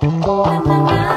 oh.